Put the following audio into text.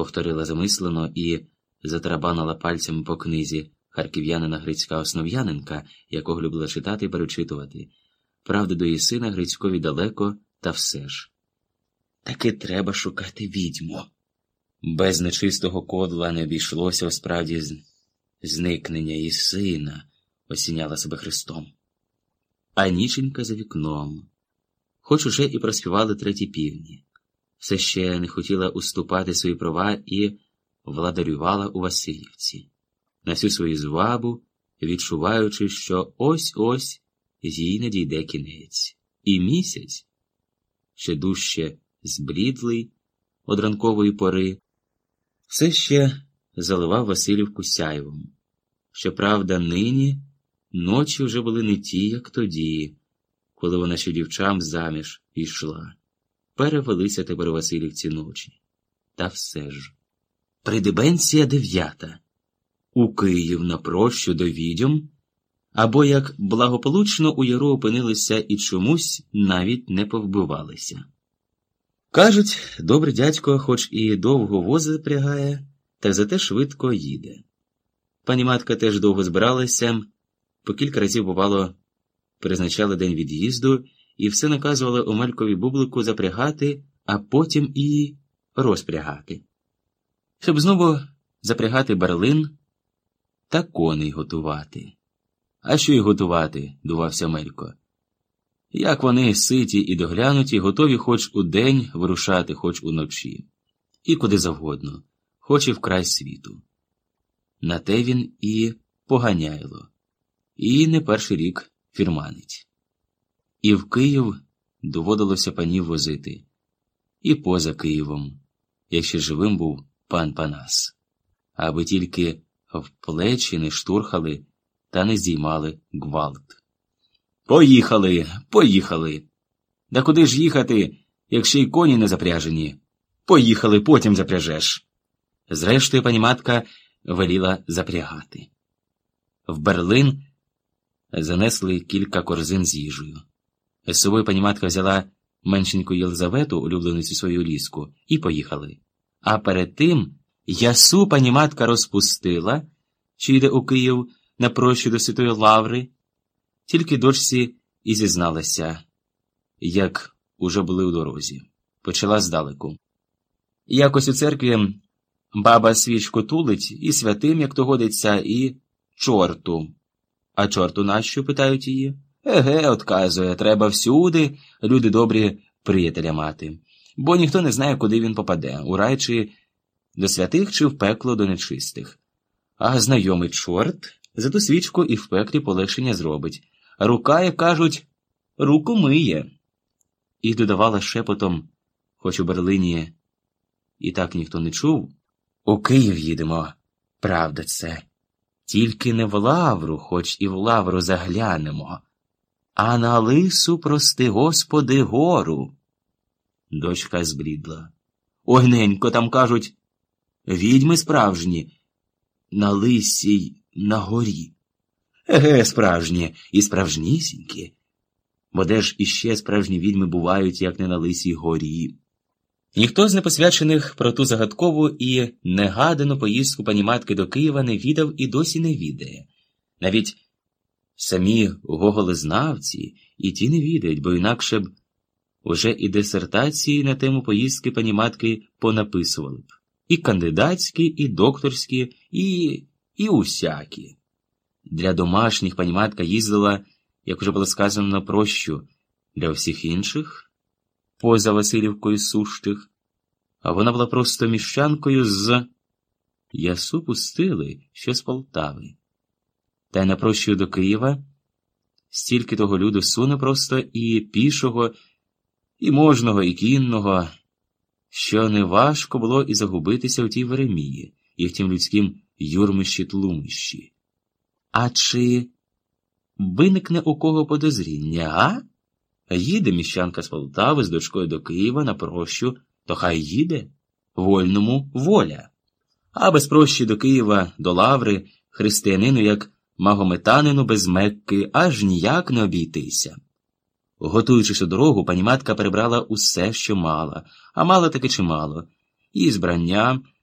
повторила замислено і затарабанила пальцем по книзі харків'янина Грицька Основ'яненка, якого любила читати і перечитувати. Правда, до її сина Грицькові далеко, та все ж. Таки треба шукати відьму. Без нечистого кодла не обійшлося осправді зникнення її сина, осіняла себе Христом. А ніченька за вікном, хоч уже і проспівали треті півні, все ще не хотіла уступати свої права і владарювала у Васильівці, на всю свою звабу, відчуваючи, що ось ось їй надійде кінець, і місяць, ще дужче зблідлий од ранкової пори, все ще заливав Васильівку сяйвом. Щоправда, нині ночі вже були не ті, як тоді, коли вона ще дівчам заміж йшла. Перевелися тепер у Васильівці ночі. Та все ж. Придебенція дев'ята. У Київ на прощу до відьом, або як благополучно у яру опинилися і чомусь навіть не повбивалися. Кажуть, добрий дядько, хоч і довго вози запрягає, та зате швидко їде. Пані матка теж довго збиралася, по кілька разів, бувало, призначали день від'їзду і все наказували Омелькові бублику запрягати, а потім і розпрягати. Щоб знову запрягати барлин та коней готувати. А що й готувати, дувався Мелько. Як вони ситі і доглянуті, готові хоч у день вирушати, хоч уночі, і куди завгодно, хоч і в край світу. На те він і поганяйло, і не перший рік фірманить. І в Київ доводилося панів возити, і поза Києвом, якщо живим був пан Панас, аби тільки в плечі не штурхали та не здіймали гвалт. Поїхали, поїхали. Да куди ж їхати, якщо й коні не запряжені? Поїхали, потім запряжеш. Зрештою, пані матка веліла запрягати. В Берлин занесли кілька корзин з їжею. З собою пані матка взяла меншеньку Єлизавету, улюбленицю свою ліску, і поїхали. А перед тим ясу пані матка розпустила, що йде у Київ на прощу до Святої Лаври. Тільки дочці і зізналася, як уже були у дорозі. Почала здалеку. Якось у церкві баба свічку тулить і святим, як то годиться, і чорту. А чорту нащо? питають її. Еге, отказує, треба всюди, люди добрі, приятеля мати. Бо ніхто не знає, куди він попаде, у рай чи до святих, чи в пекло до нечистих. А знайомий чорт за ту свічку і в пеклі полегшення зробить. Рука, як кажуть, руку миє. І додавала шепотом, хоч у Берлині і так ніхто не чув. У Київ їдемо, правда це. Тільки не в лавру, хоч і в лавру заглянемо, а на лису, прости, Господи, гору. Дочка зблідла. Огненько там кажуть відьми справжні, на лисій на горі. Еге, справжні і справжнісінькі. Бо де ж іще справжні відьми бувають, як не на лисій горі. Ніхто з непосвячених про ту загадкову і негадану поїздку пані матки до Києва не відав і досі не відає. Навіть самі гоголезнавці і ті не відають, бо інакше б уже і дисертації на тему поїздки пані матки понаписували б. І кандидатські, і докторські, і, і усякі. Для домашніх пані матка їздила, як уже було сказано, на прощу, для всіх інших, поза Васильівкою сущих, а вона була просто міщанкою з ясу пустили, що з Полтави. Та й на прощу до Києва стільки того люду суне просто і пішого, і можного, і кінного, що неважко було і загубитися в тій Веремії, і в тім людськім юрмищі тлумищі. А чи виникне у кого подозріння, а? Їде міщанка з Полтави з дочкою до Києва на прощу, то хай їде, вольному воля. А без прощі до Києва, до Лаври, християнину, як магометанину без мекки, аж ніяк не обійтися. Готуючись у дорогу, пані матка перебрала усе, що мала, а мала таки чимало, і збрання,